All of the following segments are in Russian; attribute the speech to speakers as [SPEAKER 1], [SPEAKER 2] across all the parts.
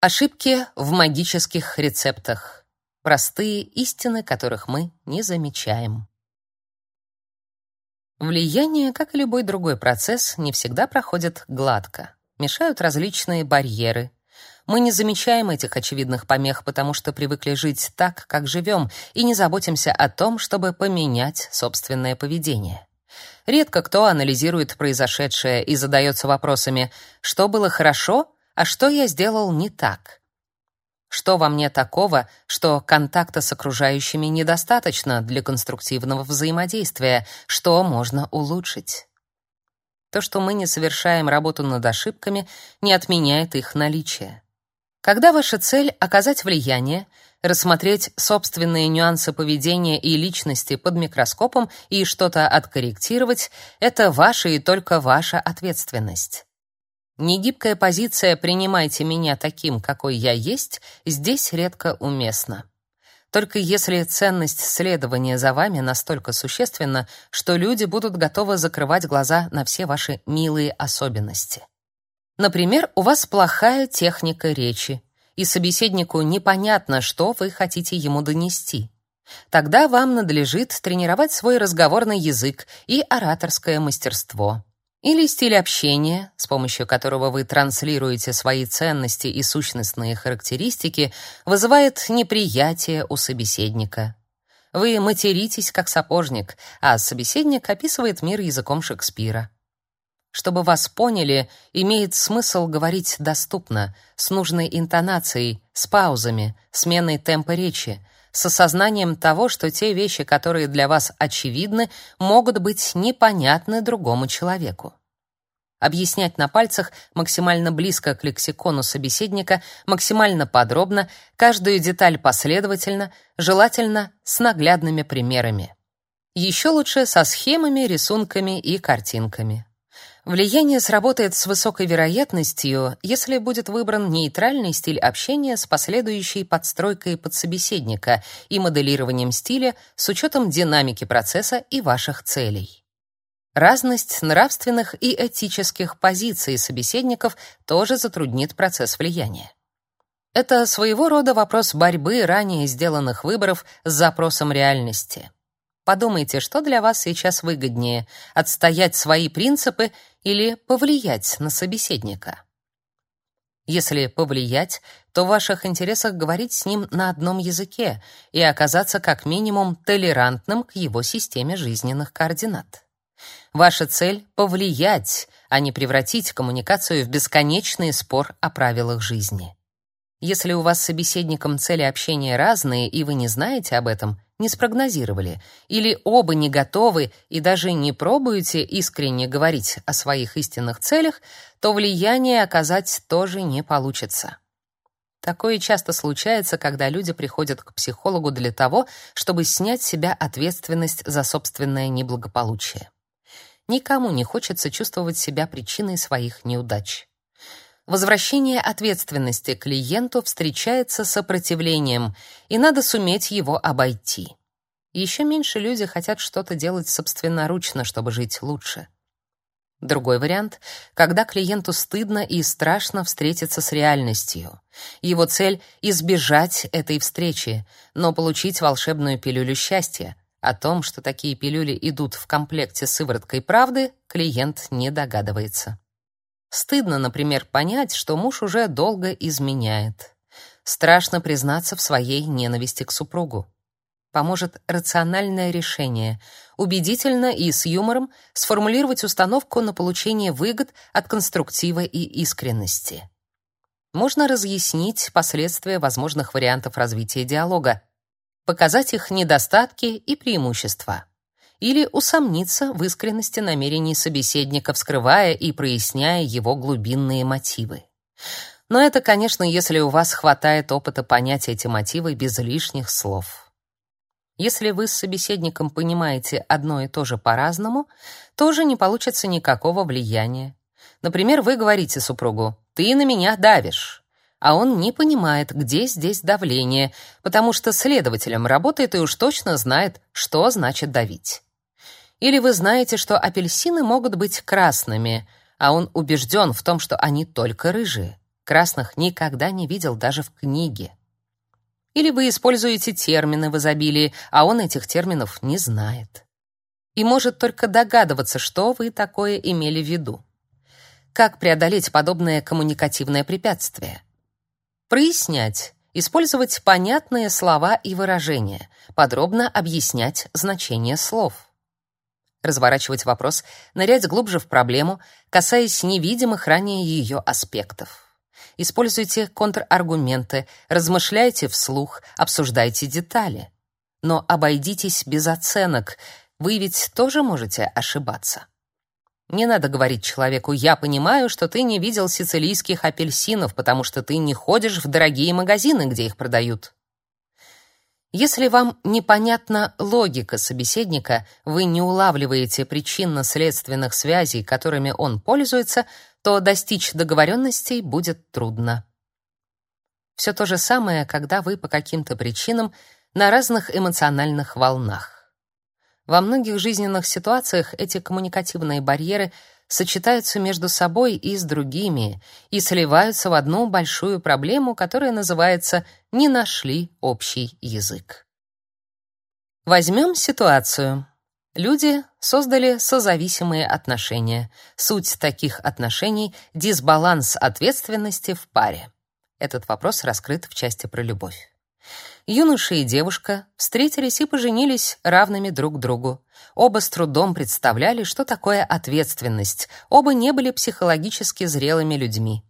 [SPEAKER 1] Ошибки в магических рецептах. Простые истины, которых мы не замечаем. Влияние, как и любой другой процесс, не всегда проходит гладко. Мешают различные барьеры. Мы не замечаем этих очевидных помех, потому что привыкли жить так, как живем, и не заботимся о том, чтобы поменять собственное поведение. Редко кто анализирует произошедшее и задается вопросами: что было хорошо, а что я сделал не так? Что во мне такого, что контакта с окружающими недостаточно для конструктивного взаимодействия, что можно улучшить? То, что мы не совершаем работу над ошибками, не отменяет их наличие. Когда ваша цель оказать влияние, рассмотреть собственные нюансы поведения и личности под микроскопом и что-то откорректировать это ваша и только ваша ответственность. Негибкая позиция «принимайте меня таким, какой я есть» здесь редко уместна. Только если ценность следования за вами настолько существенна, что люди будут готовы закрывать глаза на все ваши милые особенности. Например, у вас плохая техника речи, и собеседнику непонятно, что вы хотите ему донести. Тогда вам надлежит тренировать свой разговорный язык и ораторское мастерство. Или стиль общения, с помощью которого вы транслируете свои ценности и сущностные характеристики, вызывает неприятие у собеседника. Вы материтесь как сапожник, а собеседник описывает мир языком Шекспира. Чтобы вас поняли, имеет смысл говорить доступно, с нужной интонацией, с паузами, сменой темпа речи, с осознанием того, что те вещи, которые для вас очевидны, могут быть непонятны другому человеку. Объяснять на пальцах максимально близко к лексикону собеседника, максимально подробно, каждую деталь последовательно, желательно с наглядными примерами. Еще лучше со схемами, рисунками и картинками. Влияние сработает с высокой вероятностью, если будет выбран нейтральный стиль общения с последующей подстройкой под собеседника и моделированием стиля с учетом динамики процесса и ваших целей. Разность нравственных и этических позиций собеседников тоже затруднит процесс влияния. Это своего рода вопрос борьбы ранее сделанных выборов с запросом реальности. Подумайте, что для вас сейчас выгоднее: отстоять свои принципы или повлиять на собеседника. Если повлиять, то в ваших интересах говорить с ним на одном языке и оказаться как минимум толерантным к его системе жизненных координат. Ваша цель повлиять, а не превратить коммуникацию в бесконечный спор о правилах жизни. Если у вас с собеседником цели общения разные, и вы не знаете об этом, не спрогнозировали, или оба не готовы и даже не пробуете искренне говорить о своих истинных целях, то влияние оказать тоже не получится. Такое часто случается, когда люди приходят к психологу для того, чтобы снять с себя ответственность за собственное неблагополучие. Никому не хочется чувствовать себя причиной своих неудач. Возвращение ответственности клиенту встречается сопротивлением, и надо суметь его обойти. Еще меньше люди хотят что-то делать собственноручно, чтобы жить лучше. Другой вариант когда клиенту стыдно и страшно встретиться с реальностью. Его цель избежать этой встречи, но получить волшебную пилюлю счастья. О том, что такие пилюли идут в комплекте с сывороткой правды, клиент не догадывается. Стыдно, например, понять, что муж уже долго изменяет. Страшно признаться в своей ненависти к супругу. Поможет рациональное решение, убедительно и с юмором сформулировать установку на получение выгод от конструктива и искренности. Можно разъяснить последствия возможных вариантов развития диалога, показать их недостатки и преимущества или усомниться в искренности намерений собеседника, вскрывая и проясняя его глубинные мотивы. Но это, конечно, если у вас хватает опыта понять эти мотивы без лишних слов. Если вы с собеседником понимаете одно и то же по-разному, тоже не получится никакого влияния. Например, вы говорите супругу: "Ты на меня давишь" а он не понимает, где здесь давление, потому что следователем работает и уж точно знает, что значит давить. Или вы знаете, что апельсины могут быть красными, а он убежден в том, что они только рыжие. красных никогда не видел даже в книге. Или вы используете термины в изобилии, а он этих терминов не знает. И может только догадываться, что вы такое имели в виду. Как преодолеть подобное коммуникативное препятствие? Прояснять, использовать понятные слова и выражения, подробно объяснять значение слов. Разворачивать вопрос, нырять глубже в проблему, касаясь невидимых ранее ее аспектов. Используйте контраргументы, размышляйте вслух, обсуждайте детали. Но обойдитесь без оценок. Вы ведь тоже можете ошибаться. Не надо говорить человеку: "Я понимаю, что ты не видел сицилийских апельсинов, потому что ты не ходишь в дорогие магазины, где их продают". Если вам непонятна логика собеседника, вы не улавливаете причинно-следственных связей, которыми он пользуется, то достичь договоренностей будет трудно. Все то же самое, когда вы по каким-то причинам на разных эмоциональных волнах. Во многих жизненных ситуациях эти коммуникативные барьеры сочетаются между собой и с другими и сливаются в одну большую проблему, которая называется «не нашли общий язык». Возьмем ситуацию. Люди создали созависимые отношения. Суть таких отношений — дисбаланс ответственности в паре. Этот вопрос раскрыт в части про любовь. Юноша и девушка встретились и поженились равными друг другу. Оба с трудом представляли, что такое ответственность. Оба не были психологически зрелыми людьми.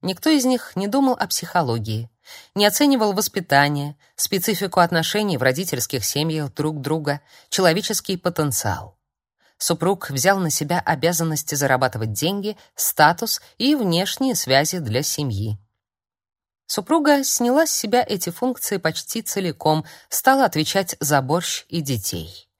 [SPEAKER 1] Никто из них не думал о психологии не оценивал воспитание, специфику отношений в родительских семьях друг друга, человеческий потенциал. Супруг взял на себя обязанности зарабатывать деньги, статус и внешние связи для семьи. Супруга сняла с себя эти функции почти целиком, стала отвечать за борщ и детей.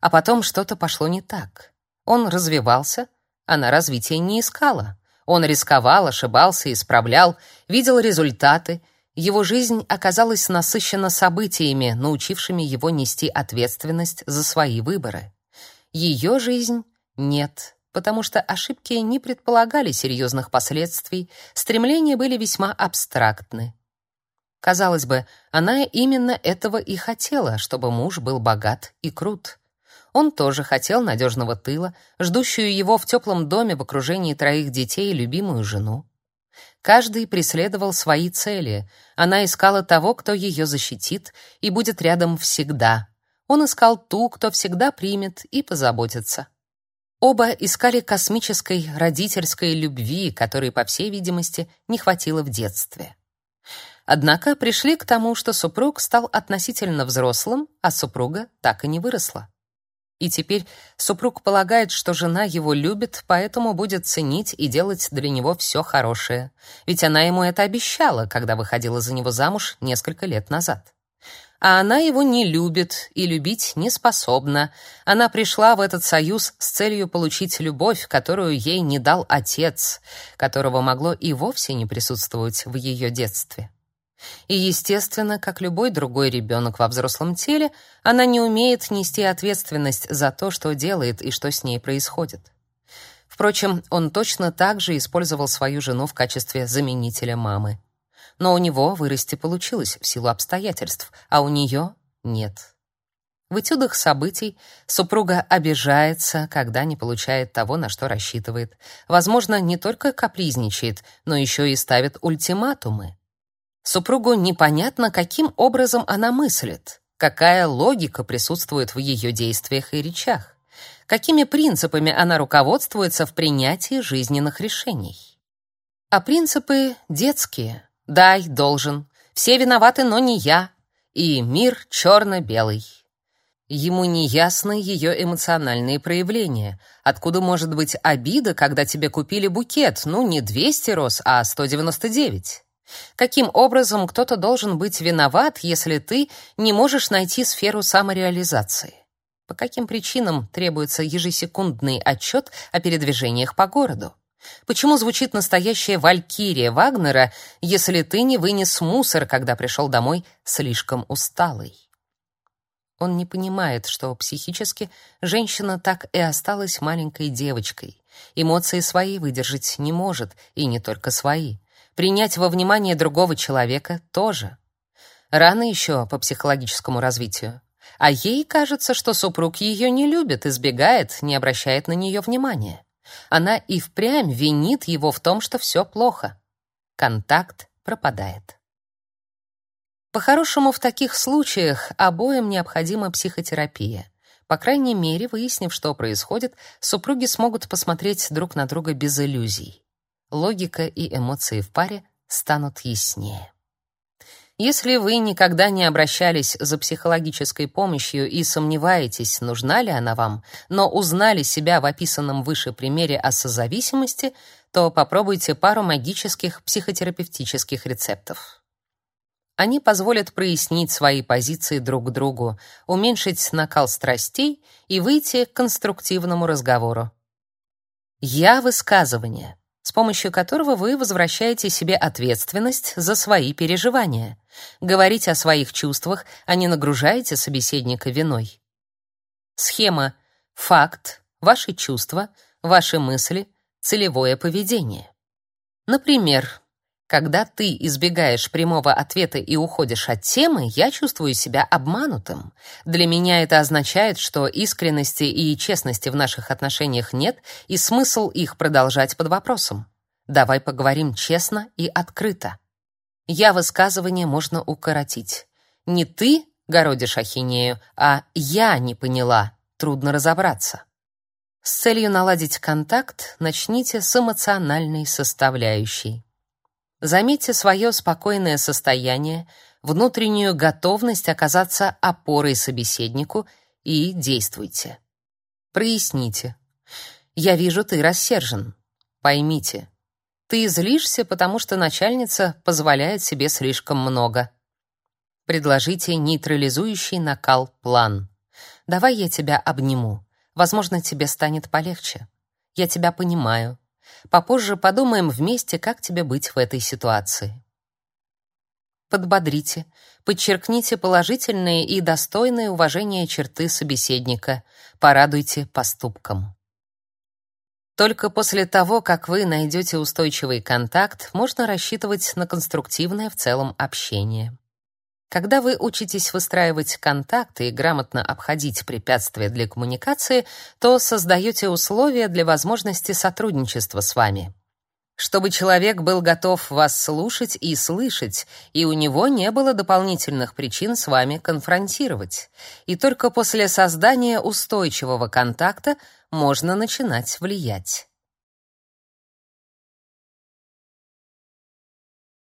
[SPEAKER 1] А потом что-то пошло не так. Он развивался, она развития не искала. Он рисковал, ошибался, исправлял, видел результаты, его жизнь оказалась насыщена событиями, научившими его нести ответственность за свои выборы. Ее жизнь нет, потому что ошибки не предполагали серьезных последствий, стремления были весьма абстрактны. Казалось бы, она именно этого и хотела, чтобы муж был богат и крут. Он тоже хотел надежного тыла, ждущую его в теплом доме в окружении троих детей и любимую жену. Каждый преследовал свои цели. Она искала того, кто ее защитит и будет рядом всегда. Он искал ту, кто всегда примет и позаботится. Оба искали космической родительской любви, которой, по всей видимости, не хватило в детстве. Однако пришли к тому, что супруг стал относительно взрослым, а супруга так и не выросла. И теперь супруг полагает, что жена его любит, поэтому будет ценить и делать для него все хорошее. Ведь она ему это обещала, когда выходила за него замуж несколько лет назад. А она его не любит и любить не способна. Она пришла в этот союз с целью получить любовь, которую ей не дал отец, которого могло и вовсе не присутствовать в ее детстве. И, естественно, как любой другой ребенок во взрослом теле, она не умеет нести ответственность за то, что делает и что с ней происходит. Впрочем, он точно так же использовал свою жену в качестве заменителя мамы. Но у него вырасти получилось в силу обстоятельств, а у нее нет. В этюдах событий супруга обижается, когда не получает того, на что рассчитывает. Возможно, не только капризничает, но еще и ставит ультиматумы. Супругу непонятно, каким образом она мыслит, какая логика присутствует в ее действиях и речах, какими принципами она руководствуется в принятии жизненных решений. А принципы детские: дай, должен, все виноваты, но не я, и мир черно-белый. Ему не ясны ее эмоциональные проявления. Откуда может быть обида, когда тебе купили букет, ну не 200 роз, а 199? Каким образом кто-то должен быть виноват, если ты не можешь найти сферу самореализации? По каким причинам требуется ежесекундный отчет о передвижениях по городу? Почему звучит настоящая валькирия Вагнера, если ты не вынес мусор, когда пришел домой слишком усталый? Он не понимает, что психически женщина так и осталась маленькой девочкой, Эмоции свои выдержать не может, и не только свои. Принять во внимание другого человека тоже. Рано еще по психологическому развитию. А ей кажется, что супруг ее не любит, избегает, не обращает на нее внимания. Она и впрямь винит его в том, что все плохо. Контакт пропадает. По-хорошему, в таких случаях обоим необходима психотерапия. По крайней мере, выяснив, что происходит, супруги смогут посмотреть друг на друга без иллюзий. Логика и эмоции в паре станут яснее. Если вы никогда не обращались за психологической помощью и сомневаетесь, нужна ли она вам, но узнали себя в описанном выше примере о созависимости, то попробуйте пару магических психотерапевтических рецептов. Они позволят прояснить свои позиции друг к другу, уменьшить накал страстей и выйти к конструктивному разговору. Я высказывание, с помощью которого вы возвращаете себе ответственность за свои переживания. Говорите о своих чувствах, а не нагружаете собеседника виной. Схема: факт, ваши чувства, ваши мысли, целевое поведение. Например, когда ты избегаешь прямого ответа и уходишь от темы, я чувствую себя обманутым. Для меня это означает, что искренности и честности в наших отношениях нет, и смысл их продолжать под вопросом. Давай поговорим честно и открыто. Я высказывание можно укоротить. Не ты городишь ахинею, а я не поняла. Трудно разобраться. С целью наладить контакт начните с эмоциональной составляющей. Заметьте свое спокойное состояние, внутреннюю готовность оказаться опорой собеседнику и действуйте. Проясните. Я вижу, ты рассержен. Поймите. Ты злишься, потому что начальница позволяет себе слишком много. Предложите нейтрализующий накал план. Давай я тебя обниму. Возможно, тебе станет полегче. Я тебя понимаю. Попозже подумаем вместе, как тебе быть в этой ситуации. Подбодрите, подчеркните положительные и достойные уважения черты собеседника, порадуйте поступком. Только после того, как вы найдете устойчивый контакт, можно рассчитывать на конструктивное в целом общение. Когда вы учитесь выстраивать контакты и грамотно обходить препятствия для коммуникации, то создаете условия для возможности сотрудничества с вами. Чтобы человек был готов вас слушать и слышать, и у него не было дополнительных причин с вами конфронтировать. И только после создания устойчивого контакта можно начинать влиять.